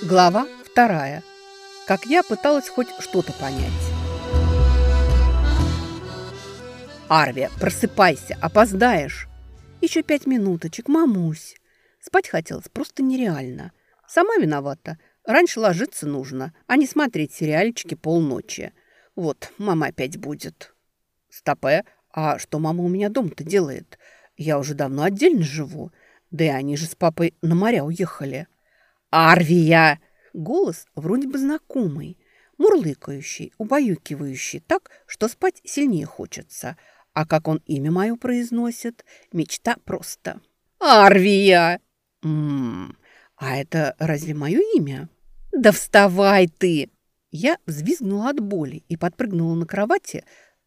Глава вторая. Как я пыталась хоть что-то понять. «Арвия, просыпайся, опоздаешь!» «Еще пять минуточек, мамусь!» Спать хотелось просто нереально. Сама виновата. Раньше ложиться нужно, а не смотреть сериальчики полночи. Вот, мама опять будет. Стопе, а что мама у меня дома-то делает? Я уже давно отдельно живу. Да и они же с папой на моря уехали. «Арвия!» Голос вроде бы знакомый, мурлыкающий, убаюкивающий так, что спать сильнее хочется. А как он имя мое произносит, мечта просто. «Арвия!» «Ммм, а это разве мое имя?» «Да вставай ты!» Я взвизгнула от боли и подпрыгнула на кровати,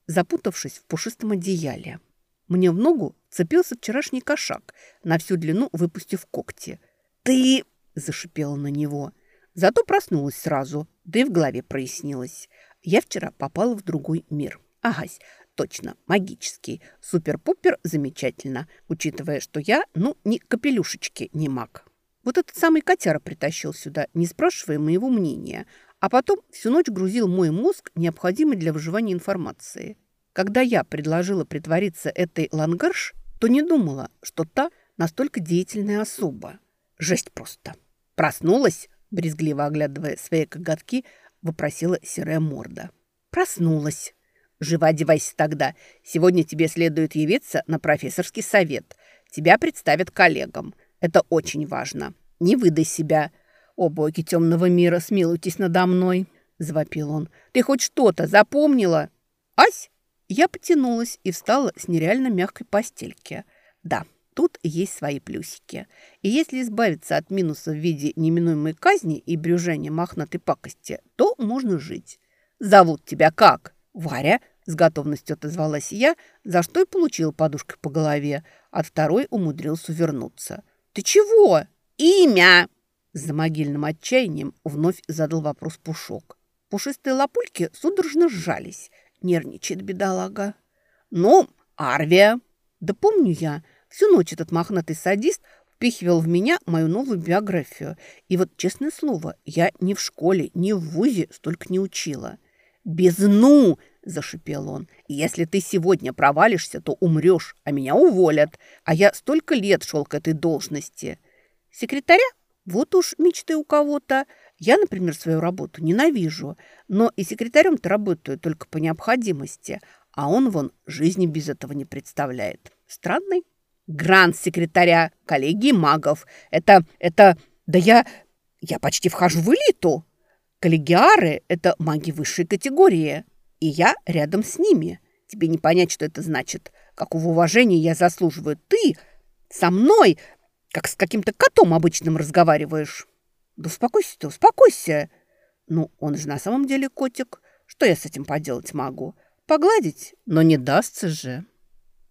запутавшись в пушистом одеяле. Мне в ногу цепился вчерашний кошак, на всю длину выпустив когти. «Ты...» – зашипела на него. Зато проснулась сразу, да и в голове прояснилось. Я вчера попала в другой мир. Агась, точно, магический. Супер-пупер замечательно, учитывая, что я, ну, ни капелюшечки не маг. Вот этот самый котяра притащил сюда, не спрашивая моего мнения, а потом всю ночь грузил мой мозг необходимой для выживания информации. Когда я предложила притвориться этой лангарш, то не думала, что та настолько деятельная особа. Жесть просто. Проснулась, брезгливо оглядывая свои коготки, вопросила серая морда. Проснулась. Живо одевайся тогда. Сегодня тебе следует явиться на профессорский совет. Тебя представят коллегам. Это очень важно. Не выдай себя. О, боги темного мира, смилуйтесь надо мной, завопил он. Ты хоть что-то запомнила? Ась! Я потянулась и встала с нереально мягкой постельки. Да, тут есть свои плюсики. И если избавиться от минуса в виде неминуемой казни и брюжения мохнатой пакости, то можно жить. «Зовут тебя как?» «Варя», – с готовностью отозвалась я, за что и получил подушкой по голове. От второй умудрился вернуться. «Ты чего?» «Имя!» За могильным отчаянием вновь задал вопрос Пушок. Пушистые лапульки судорожно сжались – Нервничает бедолага. Ну, Арвия. Да помню я, всю ночь этот мохнатый садист впихивал в меня мою новую биографию. И вот, честное слово, я ни в школе, ни в вузе столько не учила. «Без ну!» – зашипел он. «Если ты сегодня провалишься, то умрешь, а меня уволят. А я столько лет шел к этой должности. Секретаря? Вот уж мечты у кого-то. Я, например, свою работу ненавижу, но и секретарем-то работаю только по необходимости, а он вон жизни без этого не представляет. Странный. Грант секретаря, коллеги магов. Это, это, да я, я почти вхожу в элиту. Коллегиары – это маги высшей категории, и я рядом с ними. Тебе не понять, что это значит. Какого уважения я заслуживаю. Ты со мной, как с каким-то котом обычным разговариваешь. Да успокойся ты, успокойся. Ну, он же на самом деле котик. Что я с этим поделать могу? Погладить? Но не дастся же.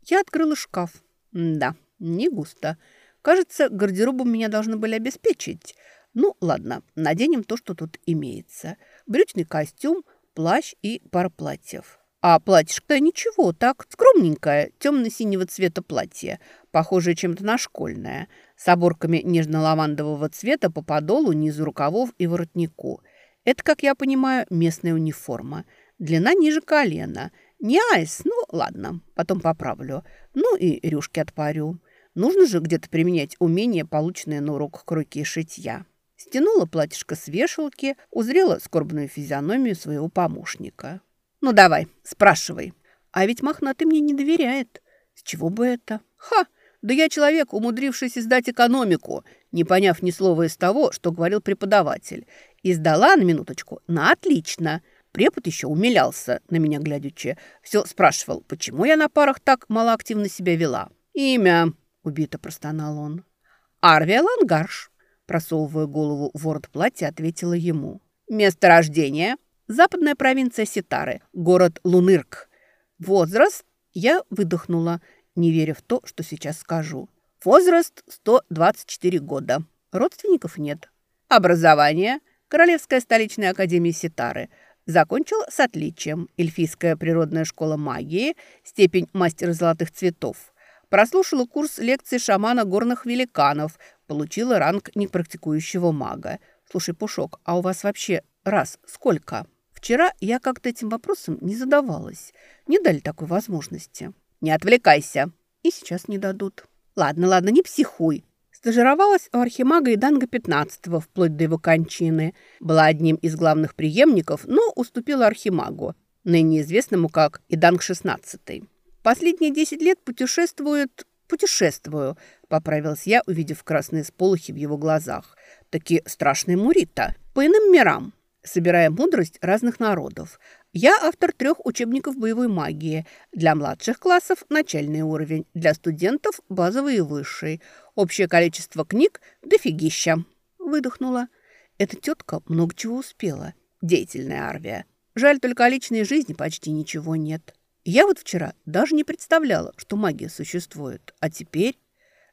Я открыла шкаф. Да, не густо. Кажется, гардеробом меня должны были обеспечить. Ну, ладно, наденем то, что тут имеется. Брючный костюм, плащ и пара платьев. А платьишко ничего, так, скромненькое, темно-синего цвета платье, похожее чем-то на школьное, с оборками нежно-лавандового цвета по подолу, низу рукавов и воротнику. Это, как я понимаю, местная униформа. Длина ниже колена. Не айс, ну ладно, потом поправлю. Ну и рюшки отпарю. Нужно же где-то применять умения, полученные на уроках кройки и шитья. Стянула платьишко с вешалки, узрела скорбную физиономию своего помощника. «Ну давай, спрашивай». А ведь мохнатый мне не доверяет. С чего бы это? Ха! Да я человек, умудрившийся сдать экономику, не поняв ни слова из того, что говорил преподаватель. И сдала на минуточку на отлично. Препод еще умилялся на меня глядячи. Все спрашивал, почему я на парах так малоактивно себя вела. «Имя», — убито простонал он. «Арвия Лангарш», — просовывая голову в ворот платья, ответила ему. «Место рождения?» Западная провинция Ситары, город Лунырк. Возраст я выдохнула, не веря в то, что сейчас скажу. Возраст 124 года. Родственников нет. Образование. Королевская столичная академия Ситары. Закончил с отличием. Эльфийская природная школа магии. Степень мастера золотых цветов. Прослушала курс лекций шамана горных великанов. Получила ранг непрактикующего мага. Слушай, Пушок, а у вас вообще раз сколько? Вчера я как-то этим вопросом не задавалась. Не дали такой возможности. Не отвлекайся. И сейчас не дадут. Ладно, ладно, не психуй. Стажировалась у архимага Иданга 15 вплоть до его кончины. Была одним из главных преемников, но уступила архимагу, ныне известному как Иданг 16. Последние 10 лет путешествует... Путешествую, поправилась я, увидев красные сполохи в его глазах. Такие страшные мурита. По иным мирам собирая мудрость разных народов. Я автор трех учебников боевой магии. Для младших классов – начальный уровень, для студентов – базовый и высший. Общее количество книг – дофигища. Выдохнула. Эта тетка много чего успела. Деятельная арвия. Жаль, только о личной жизни почти ничего нет. Я вот вчера даже не представляла, что магия существует. А теперь...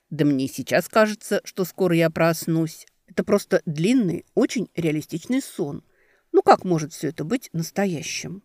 Да мне сейчас кажется, что скоро я проснусь. Это просто длинный, очень реалистичный сон – ну как может все это быть настоящим?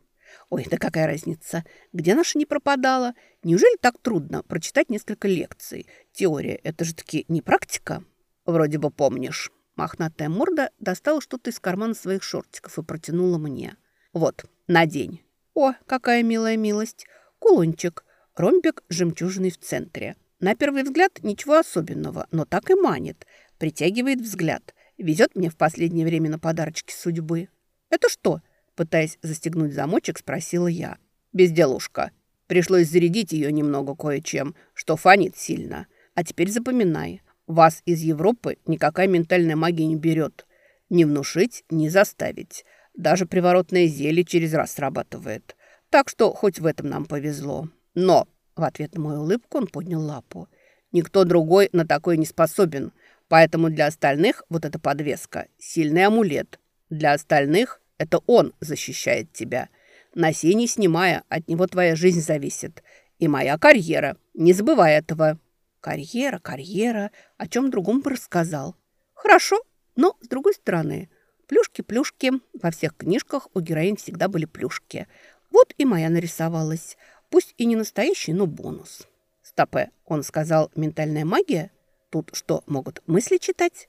Ой, да какая разница? Где наша не пропадала? Неужели так трудно прочитать несколько лекций? Теория – это же таки не практика? Вроде бы помнишь. Мохнатая морда достала что-то из кармана своих шортиков и протянула мне. Вот, надень. О, какая милая милость. Кулончик. Ромбик с жемчужиной в центре. На первый взгляд ничего особенного, но так и манит. Притягивает взгляд. Везет мне в последнее время на подарочки судьбы. «Это что?» – пытаясь застегнуть замочек, спросила я. «Безделушка. Пришлось зарядить ее немного кое-чем, что фонит сильно. А теперь запоминай. Вас из Европы никакая ментальная магия не берет. Не внушить, не заставить. Даже приворотное зелье через раз срабатывает. Так что хоть в этом нам повезло. Но, в ответ на мою улыбку, он поднял лапу. Никто другой на такое не способен. Поэтому для остальных вот эта подвеска – сильный амулет. Для остальных это он защищает тебя. Носи не снимая, от него твоя жизнь зависит. И моя карьера. Не забывай этого». «Карьера, карьера. О чем другом бы рассказал». «Хорошо, но с другой стороны. Плюшки-плюшки. Во всех книжках у героинь всегда были плюшки. Вот и моя нарисовалась. Пусть и не настоящий, но бонус». «Стопе», он сказал, ментальная магия? Тут что, могут мысли читать?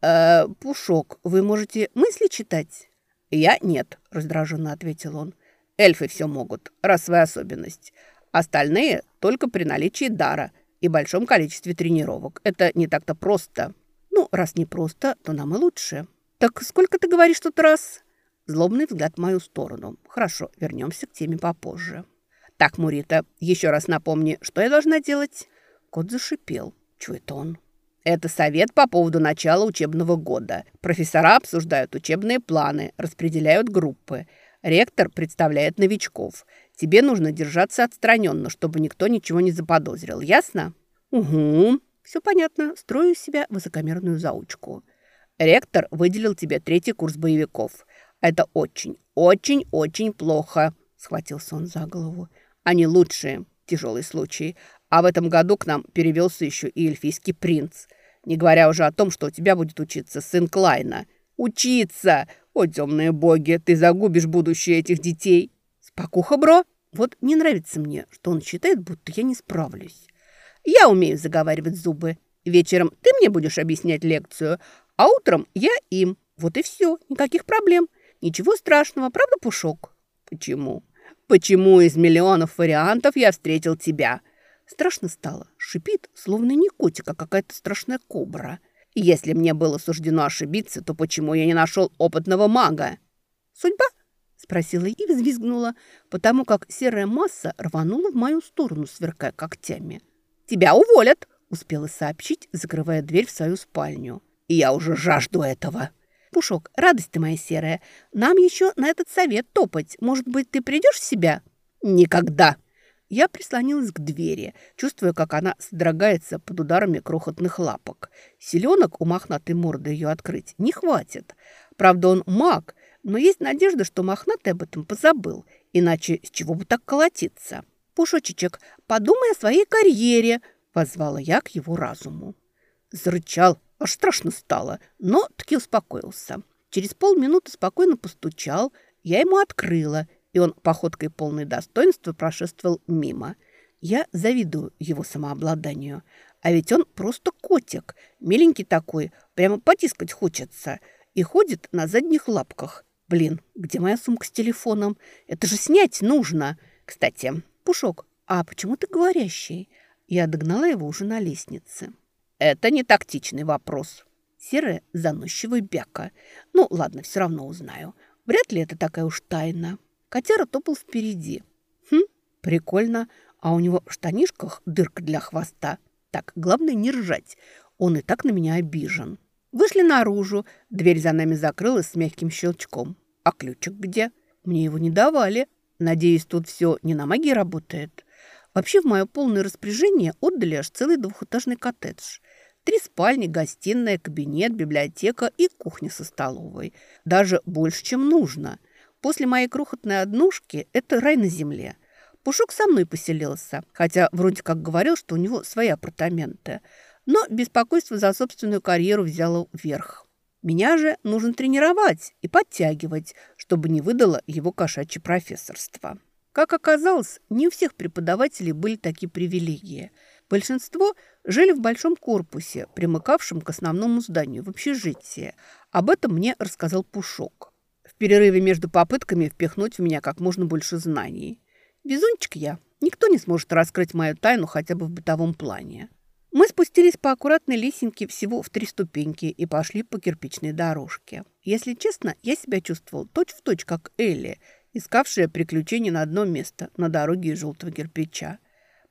«Э, Пушок, вы можете мысли читать?» «Я нет», – раздраженно ответил он. «Эльфы все могут, расовая особенность. Остальные только при наличии дара и большом количестве тренировок. Это не так-то просто». «Ну, раз не просто, то нам и лучше». «Так сколько ты говоришь тут раз?» Злобный взгляд в мою сторону. «Хорошо, вернемся к теме попозже». «Так, Мурита, еще раз напомни, что я должна делать?» Кот зашипел. «Чего это он?» Это совет по поводу начала учебного года. Профессора обсуждают учебные планы, распределяют группы. Ректор представляет новичков. Тебе нужно держаться отстраненно, чтобы никто ничего не заподозрил. Ясно? Угу. Все понятно. Строю себя высокомерную заучку. Ректор выделил тебе третий курс боевиков. Это очень, очень, очень плохо. Схватился он за голову. Они лучшие. Тяжелый случай. А в этом году к нам перевелся еще и эльфийский принц – не говоря уже о том, что у тебя будет учиться сын Клайна. Учиться! О, темные боги, ты загубишь будущее этих детей. Спокуха, бро. Вот не нравится мне, что он считает, будто я не справлюсь. Я умею заговаривать зубы. Вечером ты мне будешь объяснять лекцию, а утром я им. Вот и все, никаких проблем. Ничего страшного, правда, Пушок? Почему? Почему из миллионов вариантов я встретил тебя? Страшно стало. Шипит, словно не котик, а какая-то страшная кобра. И если мне было суждено ошибиться, то почему я не нашел опытного мага? «Судьба?» – спросила и взвизгнула, потому как серая масса рванула в мою сторону, сверкая когтями. «Тебя уволят!» – успела сообщить, закрывая дверь в свою спальню. «И я уже жажду этого!» «Пушок, радость ты моя серая, нам еще на этот совет топать. Может быть, ты придешь в себя?» «Никогда!» Я прислонилась к двери, чувствуя, как она содрогается под ударами крохотных лапок. Селенок у мохнатой морды ее открыть не хватит. Правда, он маг, но есть надежда, что мохнатый об этом позабыл. Иначе с чего бы так колотиться? «Пушочечек, подумай о своей карьере», – позвала я к его разуму. Зарычал, аж страшно стало, но таки успокоился. Через полминуты спокойно постучал, я ему открыла – и он походкой полной достоинства прошествовал мимо. Я завидую его самообладанию. А ведь он просто котик, миленький такой, прямо потискать хочется. и ходит на задних лапках. Блин, где моя сумка с телефоном? Это же снять нужно. Кстати, Пушок, а почему ты говорящий? Я догнала его уже на лестнице. Это не тактичный вопрос. Серая заносчивая бяка. Ну, ладно, все равно узнаю. Вряд ли это такая уж тайна. Котяра топал впереди. Хм, прикольно. А у него в штанишках дырка для хвоста. Так, главное не ржать. Он и так на меня обижен. Вышли наружу. Дверь за нами закрылась с мягким щелчком. А ключик где? Мне его не давали. Надеюсь, тут все не на магии работает. Вообще в мое полное распоряжение отдали аж целый двухэтажный коттедж. Три спальни, гостиная, кабинет, библиотека и кухня со столовой. Даже больше, чем нужно. После моей крохотной однушки это рай на земле – Пушок со мной поселился, хотя вроде как говорил, что у него свои апартаменты. Но беспокойство за собственную карьеру взяло вверх. Меня же нужно тренировать и подтягивать, чтобы не выдало его кошачье профессорство. Как оказалось, не у всех преподавателей были такие привилегии. Большинство жили в большом корпусе, примыкавшем к основному зданию в общежитии. Об этом мне рассказал Пушок. Перерыве между попытками впихнуть в меня как можно больше знаний. Везунчик я. Никто не сможет раскрыть мою тайну хотя бы в бытовом плане. Мы спустились по аккуратной лесенке всего в три ступеньки и пошли по кирпичной дорожке. Если честно, я себя чувствовал точь-в-точь, точь, как Элли, искавшая приключения на одно место на дороге из желтого кирпича.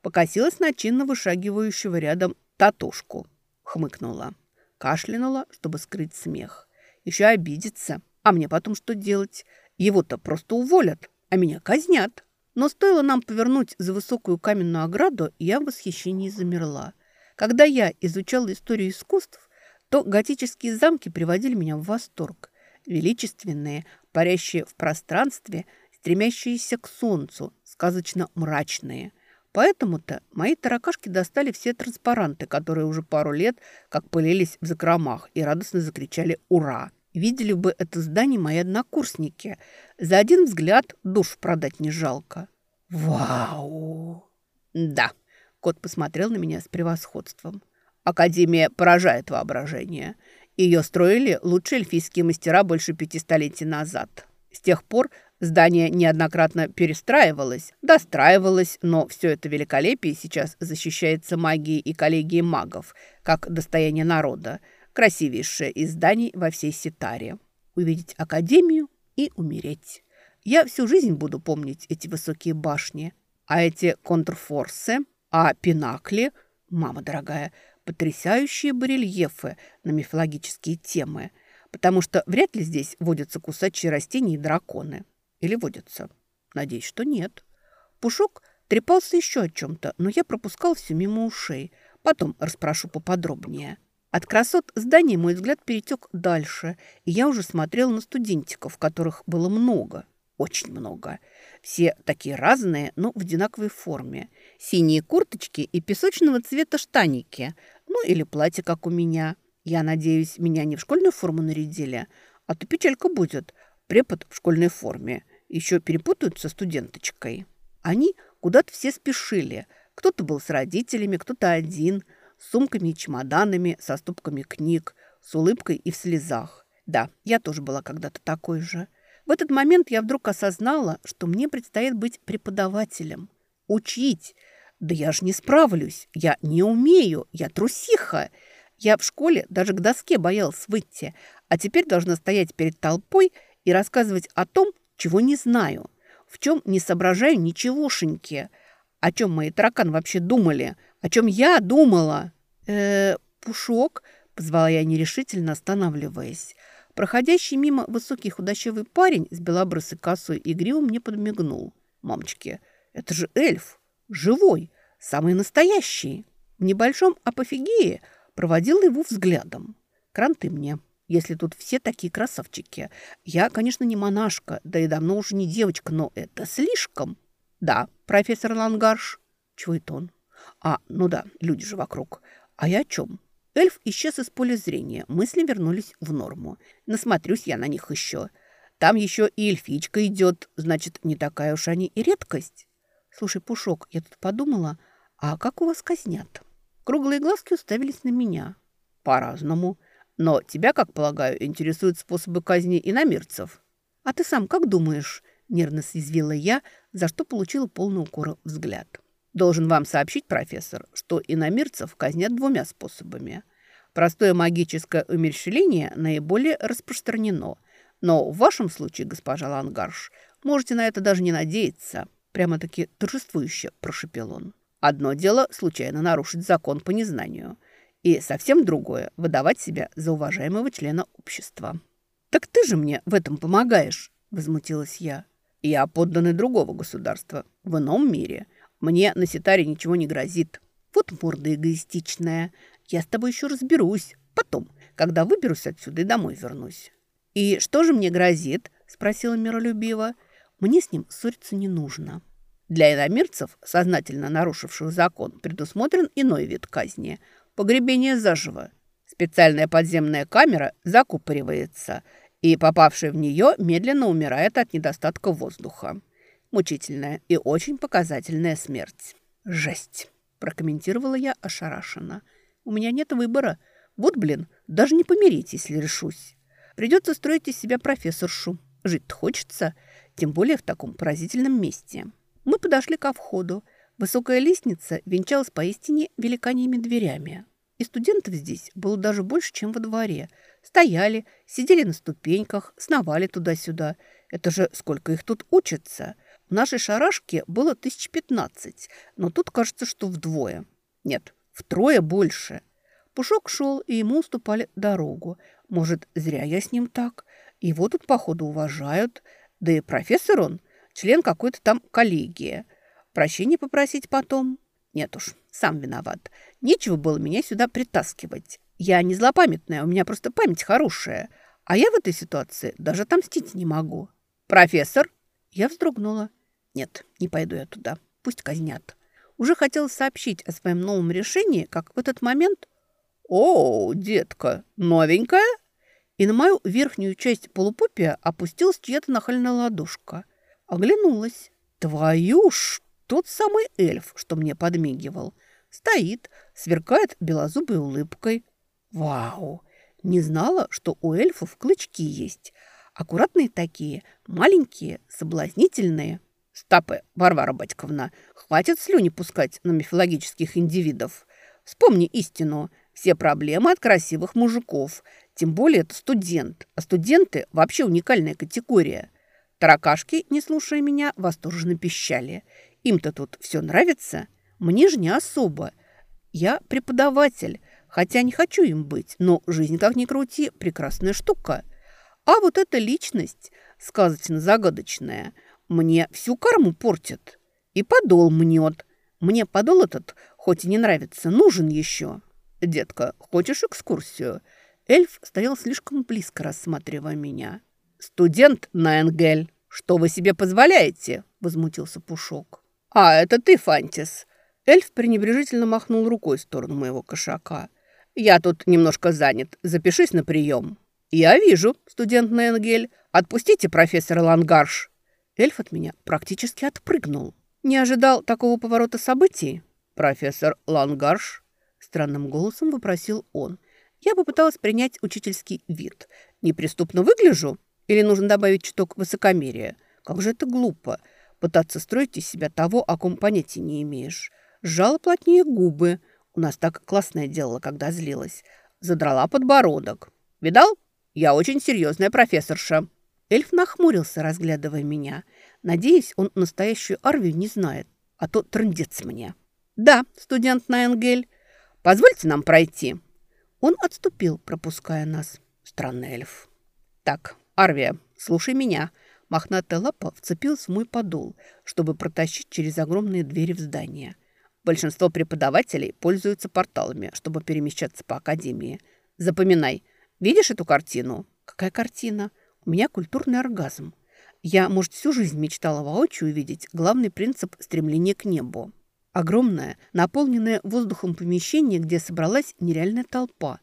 Покосилась на чинно вышагивающего рядом татушку. Хмыкнула. Кашлянула, чтобы скрыть смех. Еще обидится. А мне потом что делать? Его-то просто уволят, а меня казнят. Но стоило нам повернуть за высокую каменную ограду, я в восхищении замерла. Когда я изучала историю искусств, то готические замки приводили меня в восторг. Величественные, парящие в пространстве, стремящиеся к солнцу, сказочно мрачные. Поэтому-то мои таракашки достали все транспаранты, которые уже пару лет как пылились в закромах и радостно закричали «Ура!». Видели бы это здание мои однокурсники. За один взгляд душ продать не жалко. Вау! Да, кот посмотрел на меня с превосходством. Академия поражает воображение. Ее строили лучшие эльфийские мастера больше пяти столетий назад. С тех пор здание неоднократно перестраивалось, достраивалось, но все это великолепие сейчас защищается магией и коллегией магов, как достояние народа – красивейшее из зданий во всей Ситаре. Увидеть Академию и умереть. Я всю жизнь буду помнить эти высокие башни, а эти контрфорсы, а пинакли, мама дорогая, потрясающие барельефы на мифологические темы, потому что вряд ли здесь водятся кусачие растения и драконы. Или водятся? Надеюсь, что нет. Пушок трепался еще о чем-то, но я пропускал все мимо ушей. Потом расспрошу поподробнее. От красот здания мой взгляд перетек дальше, и я уже смотрел на студентиков, которых было много, очень много. Все такие разные, но в одинаковой форме. Синие курточки и песочного цвета штаники, ну или платье, как у меня. Я надеюсь, меня не в школьную форму нарядили, а то печалька будет. Препод в школьной форме. Еще перепутают со студенточкой. Они куда-то все спешили. Кто-то был с родителями, кто-то один – сумками и чемоданами, со стопками книг, с улыбкой и в слезах. Да, я тоже была когда-то такой же. В этот момент я вдруг осознала, что мне предстоит быть преподавателем. Учить. Да я же не справлюсь. Я не умею. Я трусиха. Я в школе даже к доске боялась выйти, а теперь должна стоять перед толпой и рассказывать о том, чего не знаю, в чем не соображаю ничегошеньки, о чем мои тараканы вообще думали – о чем я думала? э Пушок?» – позвала я нерешительно, останавливаясь. Проходящий мимо высокий худощавый парень с белобрысой косой и гривом мне подмигнул. «Мамочки, это же эльф! Живой! Самый настоящий!» В небольшом апофигее проводила его взглядом. «Кранты мне!» если тут все такие красавчики. Я, конечно, не монашка, да и давно уже не девочка, но это слишком. Да, профессор Лангарш. Чего он? А, ну да, люди же вокруг. А я о чем? Эльф исчез из поля зрения. Мысли вернулись в норму. Насмотрюсь я на них еще. Там еще и эльфичка идет. Значит, не такая уж они и редкость. Слушай, Пушок, я тут подумала, а как у вас казнят? Круглые глазки уставились на меня. По-разному. Но тебя, как полагаю, интересуют способы казни иномирцев. А ты сам как думаешь?» – нервно съязвила я, за что получила полный укора взгляд. «Должен вам сообщить, профессор, что иномирцев казнят двумя способами. Простое магическое умерщвление наиболее распространено. Но в вашем случае, госпожа Лангарш, можете на это даже не надеяться». Прямо-таки торжествующе прошепел он. «Одно дело случайно нарушить закон по незнанию – и совсем другое – выдавать себя за уважаемого члена общества. «Так ты же мне в этом помогаешь!» – возмутилась я. «Я подданный другого государства, в ином мире. Мне на ситаре ничего не грозит. Вот морда эгоистичная. Я с тобой еще разберусь. Потом, когда выберусь отсюда и домой вернусь». «И что же мне грозит?» – спросила миролюбиво. «Мне с ним ссориться не нужно». Для иномирцев, сознательно нарушивших закон, предусмотрен иной вид казни – погребение заживо. Специальная подземная камера закупоривается, и попавший в нее медленно умирает от недостатка воздуха. Мучительная и очень показательная смерть. «Жесть!» – прокомментировала я ошарашенно. «У меня нет выбора. Вот, блин, даже не помирить, если решусь. Придется строить из себя профессоршу. Жить-то хочется, тем более в таком поразительном месте». Мы подошли ко входу. Высокая лестница венчалась поистине великаньими дверями. И студентов здесь было даже больше, чем во дворе. Стояли, сидели на ступеньках, сновали туда-сюда. Это же сколько их тут учатся. В нашей шарашке было тысяч пятнадцать, но тут кажется, что вдвое. Нет, втрое больше. Пушок шел, и ему уступали дорогу. Может, зря я с ним так? Его тут, походу, уважают. Да и профессор он, член какой-то там коллегии. Прощения попросить потом? Нет уж, сам виноват. Нечего было меня сюда притаскивать. Я не злопамятная, у меня просто память хорошая. А я в этой ситуации даже отомстить не могу. Профессор? Я вздрогнула. Нет, не пойду я туда. Пусть казнят. Уже хотела сообщить о своем новом решении, как в этот момент... «О, детка, новенькая?» И на мою верхнюю часть полупопия опустилась чья-то нахальная ладошка. Оглянулась. «Твою ж тот самый эльф, что мне подмигивал, стоит, сверкает белозубой улыбкой. Вау! Не знала, что у эльфов клычки есть. Аккуратные такие, маленькие, соблазнительные. Стопы, Варвара Батьковна, хватит слюни пускать на мифологических индивидов. Вспомни истину. Все проблемы от красивых мужиков. Тем более это студент. А студенты вообще уникальная категория. Таракашки, не слушая меня, восторженно пищали. Им-то тут все нравится. Мне же не особо. Я преподаватель, хотя не хочу им быть, но жизнь, как ни крути, прекрасная штука. А вот эта личность, сказочно-загадочная, мне всю карму портит. И подол мнет. Мне подол этот, хоть и не нравится, нужен еще. Детка, хочешь экскурсию? Эльф стоял слишком близко, рассматривая меня. «Студент Найнгель, что вы себе позволяете?» – возмутился Пушок. «А, это ты, Фантис!» Эльф пренебрежительно махнул рукой в сторону моего кошака. «Я тут немножко занят. Запишись на прием». «Я вижу, студент Ненгель. Отпустите профессора Лангарш». Эльф от меня практически отпрыгнул. Не ожидал такого поворота событий. «Профессор Лангарш?» Странным голосом вопросил он. Я попыталась принять учительский вид. «Неприступно выгляжу? Или нужно добавить чуток высокомерия? Как же это глупо!» пытаться строить из себя того, о ком понятия не имеешь. Сжала плотнее губы. У нас так классное дело, когда злилась. Задрала подбородок. «Видал? Я очень серьезная профессорша». Эльф нахмурился, разглядывая меня. Надеюсь, он настоящую Арвию не знает, а то трындец мне. «Да, студент Найнгель, позвольте нам пройти». Он отступил, пропуская нас. Странный эльф. «Так, Арвия, слушай меня. Мохнатая лапа вцепилась в мой подол, чтобы протащить через огромные двери в здание. Большинство преподавателей пользуются порталами, чтобы перемещаться по академии. Запоминай. Видишь эту картину? Какая картина? Меня культурный оргазм. Я, может, всю жизнь мечтала воочию увидеть главный принцип стремления к небу. Огромное, наполненное воздухом помещение, где собралась нереальная толпа.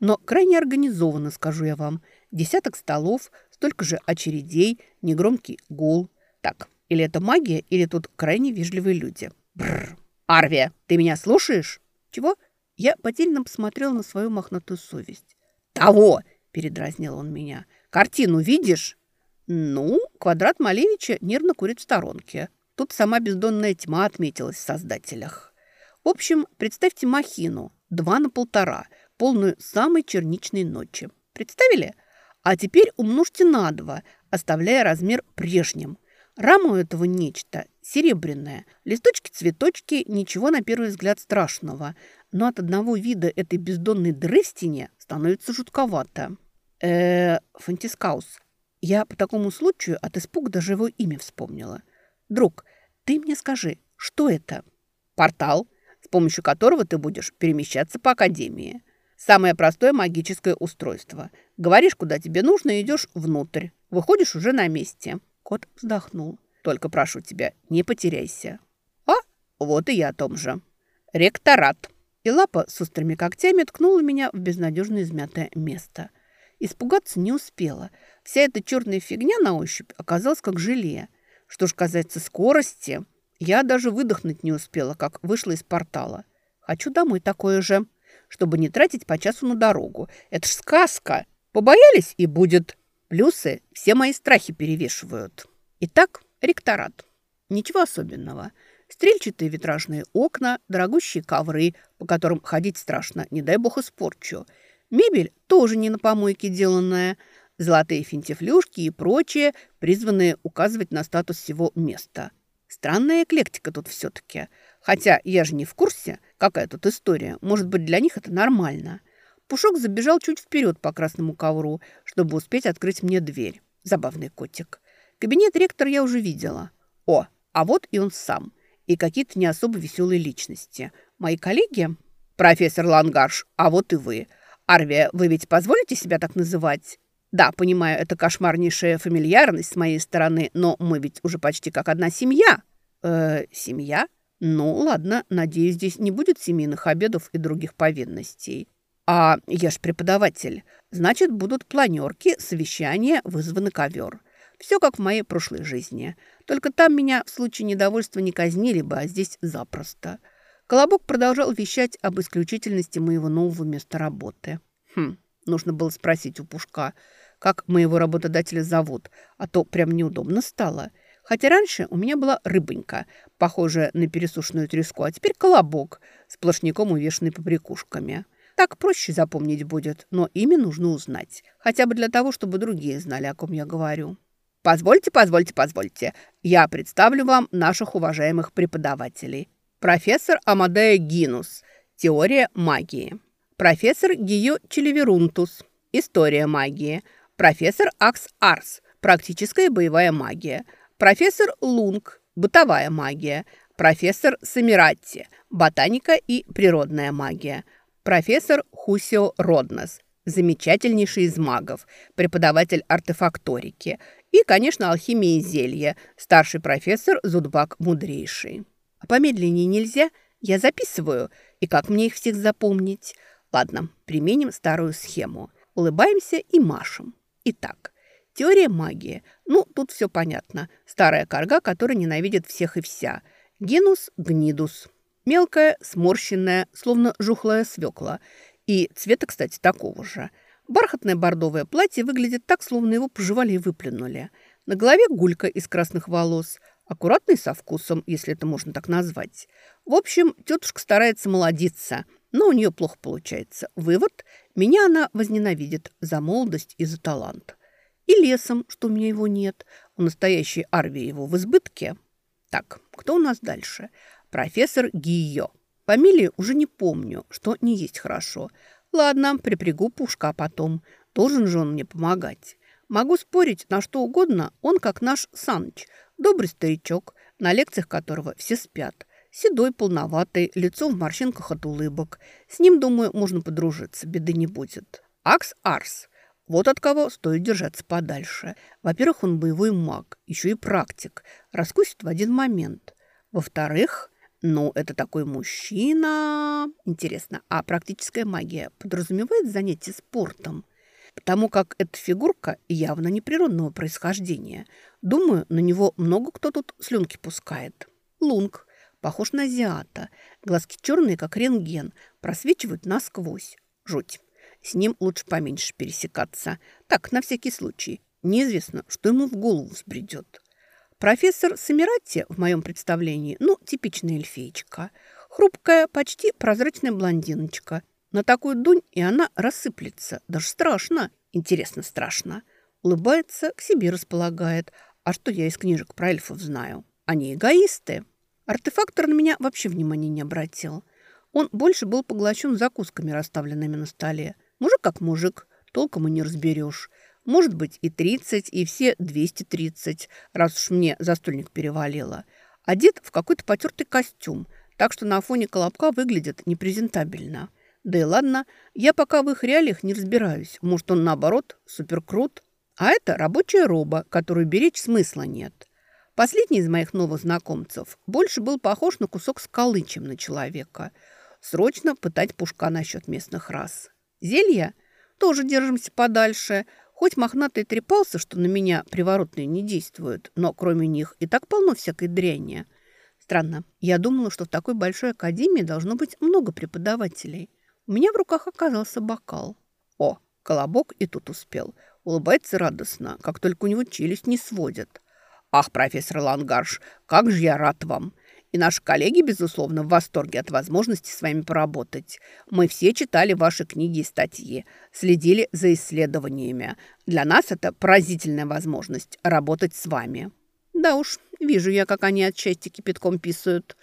Но крайне организованно, скажу я вам. Десяток столов, столько же очередей, негромкий гул. Так, или это магия, или тут крайне вежливые люди. Бррр. Арвия, ты меня слушаешь? Чего? Я потерянно посмотрела на свою мохнатую совесть. «Того!» – передразнил он меня. «Картину видишь?» «Ну, квадрат Малевича нервно курит в сторонке. Тут сама бездонная тьма отметилась в создателях. В общем, представьте махину, два на полтора, полную самой черничной ночи. Представили? А теперь умножьте на два, оставляя размер прежним. Рама у этого нечто серебряная. Листочки-цветочки, ничего на первый взгляд страшного. Но от одного вида этой бездонной стене становится жутковато. Э Фантискаус. Я по такому случаю от испуга даже его имя вспомнила. Друг, ты мне скажи, что это? Портал, с помощью которого ты будешь перемещаться по Академии. Самое простое магическое устройство. Говоришь, куда тебе нужно, и идешь внутрь. Выходишь уже на месте. Кот вздохнул. Только прошу тебя, не потеряйся. А, вот и я о том же. Ректорат. И лапа с острыми когтями ткнула меня в безнадежно измятое место. Испугаться не успела. Вся эта черная фигня на ощупь оказалась как желе. Что ж касается скорости, я даже выдохнуть не успела, как вышла из портала. Хочу домой такое же чтобы не тратить по часу на дорогу. Это ж сказка. Побоялись и будет. Плюсы все мои страхи перевешивают. Итак, ректорат. Ничего особенного. Стрельчатые витражные окна, дорогущие ковры, по которым ходить страшно, не дай бог испорчу. Мебель тоже не на помойке деланная. Золотые финтифлюшки и прочее, призванные указывать на статус всего места. Странная эклектика тут все-таки – Хотя я же не в курсе, какая тут история. Может быть, для них это нормально. Пушок забежал чуть вперед по красному ковру, чтобы успеть открыть мне дверь. Забавный котик. Кабинет ректора я уже видела. О, а вот и он сам. И какие-то не особо веселые личности. Мои коллеги? Профессор Лангарш, а вот и вы. Арвия, вы ведь позволите себя так называть? Да, понимаю, это кошмарнейшая фамильярность с моей стороны, но мы ведь уже почти как одна семья. Э, семья? Ну, ладно, надеюсь, здесь не будет семейных обедов и других повинностей. А я ж преподаватель. Значит, будут планерки, совещания, вызваны ковер. Все как в моей прошлой жизни. Только там меня в случае недовольства не казнили бы, а здесь запросто. Колобок продолжал вещать об исключительности моего нового места работы. Хм, нужно было спросить у Пушка, как моего работодателя зовут, а то прям неудобно стало. Хотя раньше у меня была рыбонька, похожая на пересушенную треску, а теперь колобок, сплошняком увешанный побрякушками. Так проще запомнить будет, но имя нужно узнать. Хотя бы для того, чтобы другие знали, о ком я говорю. Позвольте, позвольте, позвольте. Я представлю вам наших уважаемых преподавателей. Профессор Амадея Гинус. Теория магии. Профессор Гио Челеверунтус. История магии. Профессор Акс Арс. Практическая боевая магия – профессор Лунг, бытовая магия, профессор Самиратти, ботаника и природная магия, профессор Хусио Роднос, замечательнейший из магов, преподаватель артефакторики и, конечно, алхимии и зелья, старший профессор Зудбак Мудрейший. А помедленнее нельзя? Я записываю. И как мне их всех запомнить? Ладно, применим старую схему. Улыбаемся и машем. Итак, Теория магии. Ну, тут все понятно. Старая корга, которая ненавидит всех и вся. Генус гнидус. Мелкая, сморщенная, словно жухлая свекла. И цвета, кстати, такого же. Бархатное бордовое платье выглядит так, словно его пожевали и выплюнули. На голове гулька из красных волос. Аккуратный со вкусом, если это можно так назвать. В общем, тетушка старается молодиться, но у нее плохо получается. Вывод – меня она возненавидит за молодость и за талант и лесом, что у меня его нет. У настоящей Арвии его в избытке. Так, кто у нас дальше? Профессор Гийо. Фамилии уже не помню, что не есть хорошо. Ладно, припрягу пушка потом. Должен же он мне помогать. Могу спорить на что угодно, он как наш Саныч. Добрый старичок, на лекциях которого все спят. Седой, полноватый, лицо в морщинках от улыбок. С ним, думаю, можно подружиться, беды не будет. Акс Арс. Вот от кого стоит держаться подальше. Во-первых, он боевой маг, еще и практик. Раскусит в один момент. Во-вторых, ну, это такой мужчина. Интересно, а практическая магия подразумевает занятие спортом? Потому как эта фигурка явно неприродного происхождения. Думаю, на него много кто тут слюнки пускает. Лунг. Похож на азиата. Глазки черные, как рентген. Просвечивают насквозь. Жуть. С ним лучше поменьше пересекаться. Так, на всякий случай. Неизвестно, что ему в голову взбредет. Профессор Самирати, в моем представлении, ну, типичная эльфеечка. Хрупкая, почти прозрачная блондиночка. На такую дунь, и она рассыплется. Даже страшно. Интересно, страшно. Улыбается, к себе располагает. А что я из книжек про эльфов знаю? Они эгоисты. Артефактор на меня вообще внимания не обратил. Он больше был поглощен закусками, расставленными на столе. Мужик как мужик, толком и не разберешь. Может быть и 30, и все 230, раз уж мне застольник перевалило. Одет в какой-то потертый костюм, так что на фоне колобка выглядит непрезентабельно. Да и ладно, я пока в их реалиях не разбираюсь. Может, он наоборот суперкрут. А это рабочая роба, которую беречь смысла нет. Последний из моих новых знакомцев больше был похож на кусок скалы, чем на человека. Срочно пытать пушка насчет местных рас. Зелья? Тоже держимся подальше. Хоть мохнатый трепался, что на меня приворотные не действуют, но кроме них и так полно всякой дряни. Странно. Я думала, что в такой большой академии должно быть много преподавателей. У меня в руках оказался бокал. О, колобок и тут успел. Улыбается радостно, как только у него челюсть не сводит. «Ах, профессор Лангарш, как же я рад вам! И наши коллеги, безусловно, в восторге от возможности с вами поработать. Мы все читали ваши книги и статьи, следили за исследованиями. Для нас это поразительная возможность работать с вами. Да уж, вижу я, как они от счастья кипятком писают.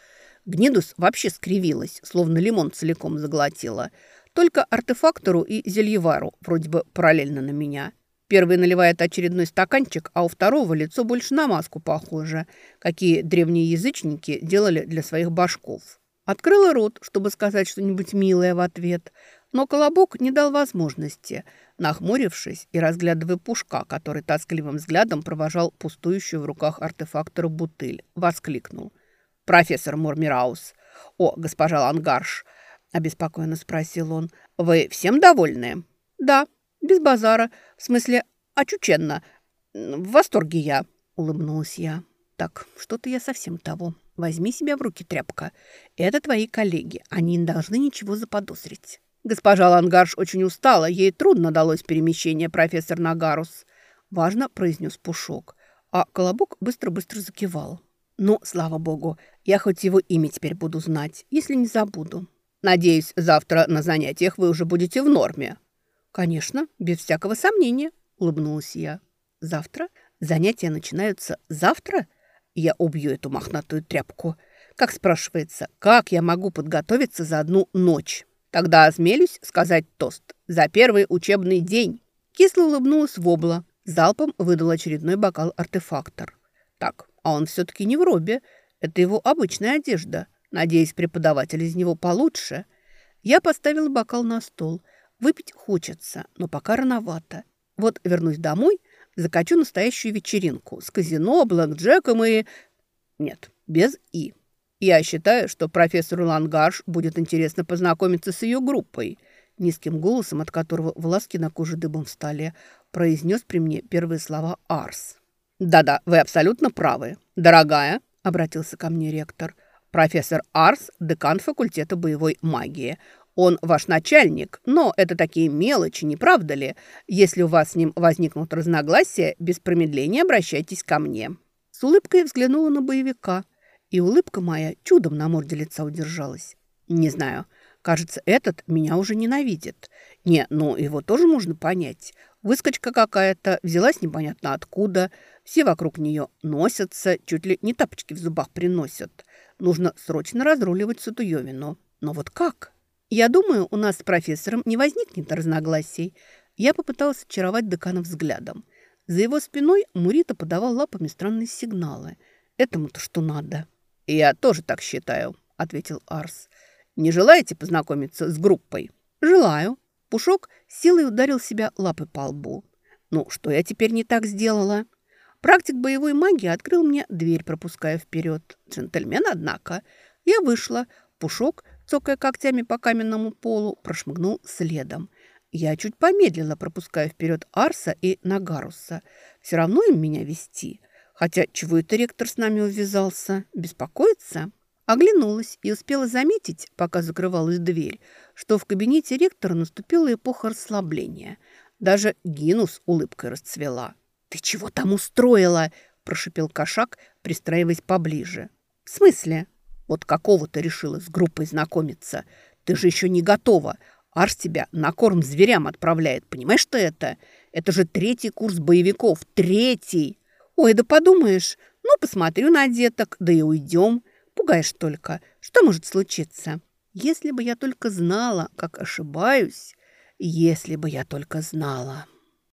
Гнидус вообще скривилась, словно лимон целиком заглотила. Только артефактору и зельевару вроде бы параллельно на меня. Первый наливает очередной стаканчик, а у второго лицо больше на маску похоже, какие древние язычники делали для своих башков. Открыла рот, чтобы сказать что-нибудь милое в ответ, но Колобок не дал возможности, нахмурившись и разглядывая пушка, который тоскливым взглядом провожал пустующую в руках артефактора бутыль, воскликнул. «Профессор Мурмираус! О, госпожа Лангарш!» – обеспокоенно спросил он. «Вы всем довольны?» «Да», без базара. В смысле, очученно. В восторге я, улыбнулась я. Так, что-то я совсем того. Возьми себя в руки, тряпка. Это твои коллеги. Они не должны ничего заподозрить. Госпожа Лангарш очень устала. Ей трудно далось перемещение, профессор Нагарус. Важно произнес Пушок. А Колобок быстро-быстро закивал. Ну, слава богу, я хоть его имя теперь буду знать, если не забуду. Надеюсь, завтра на занятиях вы уже будете в норме, «Конечно, без всякого сомнения», – улыбнулась я. «Завтра? Занятия начинаются завтра? Я убью эту мохнатую тряпку. Как спрашивается, как я могу подготовиться за одну ночь? Тогда осмелюсь сказать тост. За первый учебный день». Кисло улыбнулась Вобла. Залпом выдал очередной бокал артефактор. «Так, а он все-таки не в робе. Это его обычная одежда. Надеюсь, преподаватель из него получше». Я поставила бокал на стол – Выпить хочется, но пока рановато. Вот вернусь домой, закачу настоящую вечеринку с казино, блэкджеком и... Нет, без «и». Я считаю, что профессору Лангарш будет интересно познакомиться с ее группой. Низким голосом, от которого волоски на коже дыбом встали, произнес при мне первые слова Арс. «Да-да, вы абсолютно правы. Дорогая», — обратился ко мне ректор, — «профессор Арс, декан факультета боевой магии. Он ваш начальник, но это такие мелочи, не правда ли? Если у вас с ним возникнут разногласия, без промедления обращайтесь ко мне». С улыбкой взглянула на боевика, и улыбка моя чудом на морде лица удержалась. «Не знаю, кажется, этот меня уже ненавидит. Не, ну его тоже можно понять. Выскочка какая-то, взялась непонятно откуда. Все вокруг нее носятся, чуть ли не тапочки в зубах приносят. Нужно срочно разруливать Сутуевину. Но вот как?» «Я думаю, у нас с профессором не возникнет разногласий». Я попыталась очаровать декана взглядом. За его спиной Мурита подавал лапами странные сигналы. «Этому-то что надо?» «Я тоже так считаю», — ответил Арс. «Не желаете познакомиться с группой?» «Желаю». Пушок силой ударил себя лапой по лбу. «Ну, что я теперь не так сделала?» Практик боевой магии открыл мне дверь, пропуская вперед. Джентльмен, однако. Я вышла. Пушок цокая когтями по каменному полу, прошмыгнул следом. Я чуть помедлила, пропуская вперед Арса и Нагаруса. Все равно им меня вести. Хотя чего это ректор с нами увязался? Беспокоится? Оглянулась и успела заметить, пока закрывалась дверь, что в кабинете ректора наступила эпоха расслабления. Даже Гинус улыбкой расцвела. «Ты чего там устроила?» – прошипел кошак, пристраиваясь поближе. «В смысле?» «Вот какого ты решила с группой знакомиться? Ты же еще не готова. Арс тебя на корм зверям отправляет. Понимаешь, что это? Это же третий курс боевиков. Третий!» «Ой, да подумаешь. Ну, посмотрю на деток, да и уйдем. Пугаешь только. Что может случиться?» «Если бы я только знала, как ошибаюсь, если бы я только знала».